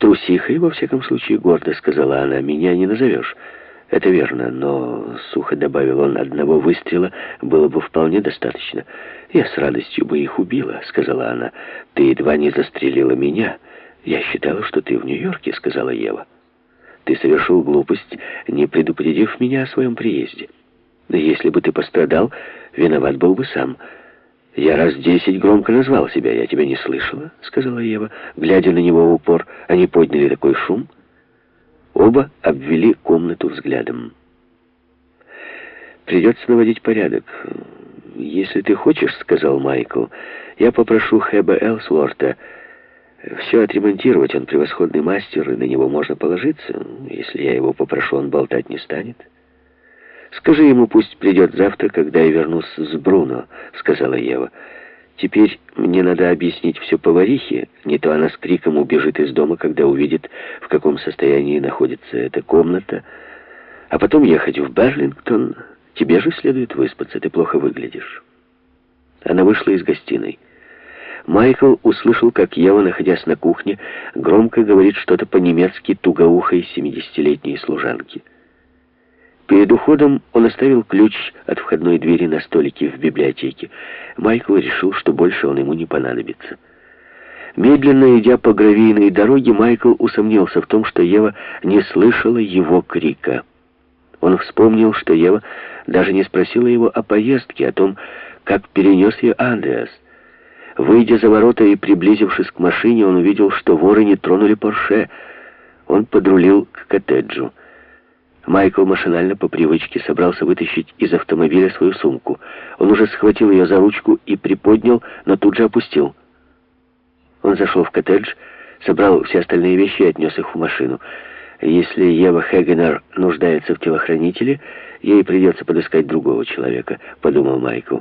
Трусихой, во всяком случае, гордо сказала она, меня не назовешь. Это верно, но, сухо добавил он, одного выстрела было бы вполне достаточно. Я с радостью бы их убила, сказала она. Ты едва не застрелила меня. Я считала, что ты в Нью-Йорке, сказала Ева. Ты совершил глупость, не предупредив меня о своем приезде. Если бы ты пострадал, виноват был бы сам. Я раз десять громко назвал себя. Я тебя не слышала, сказала Ева, глядя на него в упор. Они подняли такой шум. Оба обвели комнату взглядом. «Придется наводить порядок. Если ты хочешь, — сказал Майкл, — я попрошу Хэба Элсворта все отремонтировать. Он превосходный мастер, и на него можно положиться. Если я его попрошу, он болтать не станет. Скажи ему, пусть придет завтра, когда я вернусь с Бруно, — сказала Ева. Теперь мне надо объяснить все поварихе, не то она с криком убежит из дома, когда увидит, в каком состоянии находится эта комната, а потом ехать в Берлингтон. Тебе же следует выспаться, ты плохо выглядишь. Она вышла из гостиной. Майкл услышал, как Ева, находясь на кухне, громко говорит что-то по-немецки тугоухой семидесятилетней служанке. Перед уходом он оставил ключ от входной двери на столике в библиотеке. Майкл решил, что больше он ему не понадобится. Медленно идя по гравийной дороге, Майкл усомнился в том, что Ева не слышала его крика. Он вспомнил, что Ева даже не спросила его о поездке, о том, как перенес ее Андреас. Выйдя за ворота и приблизившись к машине, он увидел, что воры не тронули Порше. Он подрулил к коттеджу. Майкл машинально по привычке собрался вытащить из автомобиля свою сумку. Он уже схватил ее за ручку и приподнял, но тут же опустил. Он зашел в коттедж, собрал все остальные вещи и отнес их в машину. Если Ева Хегенер нуждается в телохранителе, ей придется подыскать другого человека, подумал Майкл.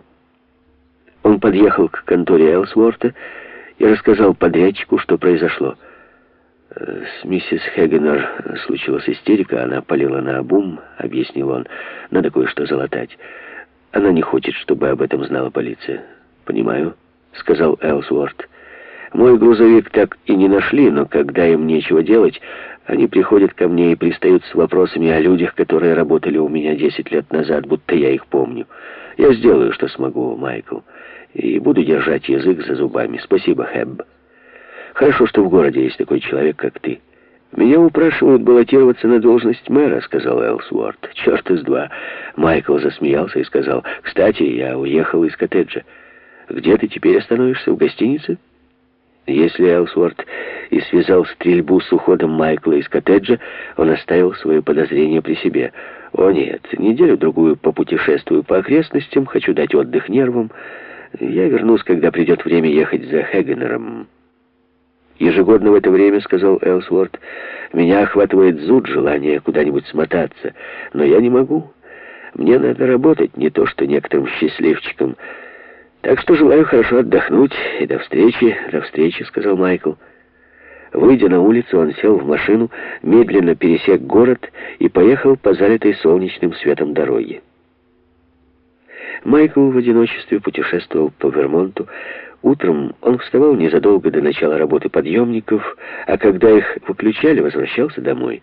Он подъехал к конторе Элсворта и рассказал подрядчику, что произошло. С миссис Хегенер случилась истерика, она полила на обум, объяснил он. Надо кое-что залатать. Она не хочет, чтобы об этом знала полиция. Понимаю, сказал Элсворт. Мой грузовик так и не нашли, но когда им нечего делать, они приходят ко мне и пристают с вопросами о людях, которые работали у меня 10 лет назад, будто я их помню. Я сделаю, что смогу, Майкл, и буду держать язык за зубами. Спасибо, Хэбб. Хорошо, что в городе есть такой человек, как ты. Меня упрашивают баллотироваться на должность мэра, сказал Элсворт. Черт из два. Майкл засмеялся и сказал, кстати, я уехал из коттеджа. Где ты теперь остановишься? В гостинице? Если Элсворт и связал стрельбу с уходом Майкла из коттеджа, он оставил свое подозрение при себе. «О нет, неделю-другую попутешествую по окрестностям, хочу дать отдых нервам. Я вернусь, когда придет время ехать за Хегенером». Ежегодно в это время, сказал Элсворт, меня охватывает зуд, желание куда-нибудь смотаться. Но я не могу. Мне надо работать, не то что некоторым счастливчикам. Так что желаю хорошо отдохнуть. И до встречи, до встречи, сказал Майкл. Выйдя на улицу, он сел в машину, медленно пересек город и поехал по залитой солнечным светом дороге. Майкл в одиночестве путешествовал по Вермонту, Утром он вставал незадолго до начала работы подъемников, а когда их выключали, возвращался домой.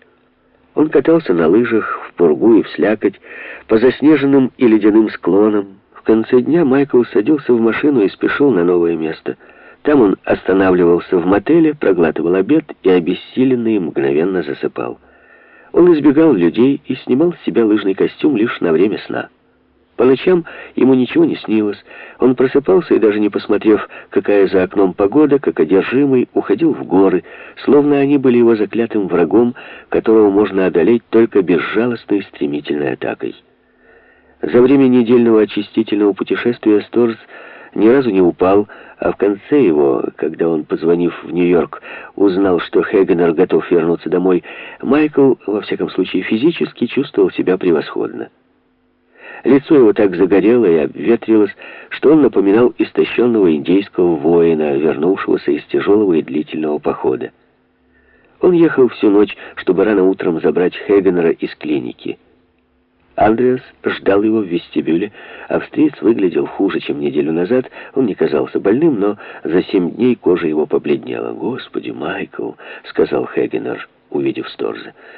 Он катался на лыжах, в пургу и в слякоть, по заснеженным и ледяным склонам. В конце дня Майкл садился в машину и спешил на новое место. Там он останавливался в мотеле, проглатывал обед и обессиленный мгновенно засыпал. Он избегал людей и снимал с себя лыжный костюм лишь на время сна. По ночам ему ничего не снилось. Он просыпался и, даже не посмотрев, какая за окном погода, как одержимый, уходил в горы, словно они были его заклятым врагом, которого можно одолеть только безжалостной стремительной атакой. За время недельного очистительного путешествия Сторз ни разу не упал, а в конце его, когда он, позвонив в Нью-Йорк, узнал, что Хегенер готов вернуться домой, Майкл, во всяком случае физически, чувствовал себя превосходно. Лицо его так загорело и обветрилось, что он напоминал истощенного индейского воина, вернувшегося из тяжелого и длительного похода. Он ехал всю ночь, чтобы рано утром забрать Хегенера из клиники. Андреас ждал его в вестибюле. Австриец выглядел хуже, чем неделю назад. Он не казался больным, но за семь дней кожа его побледнела. «Господи, Майкл!» — сказал Хегенер, увидев Сторза.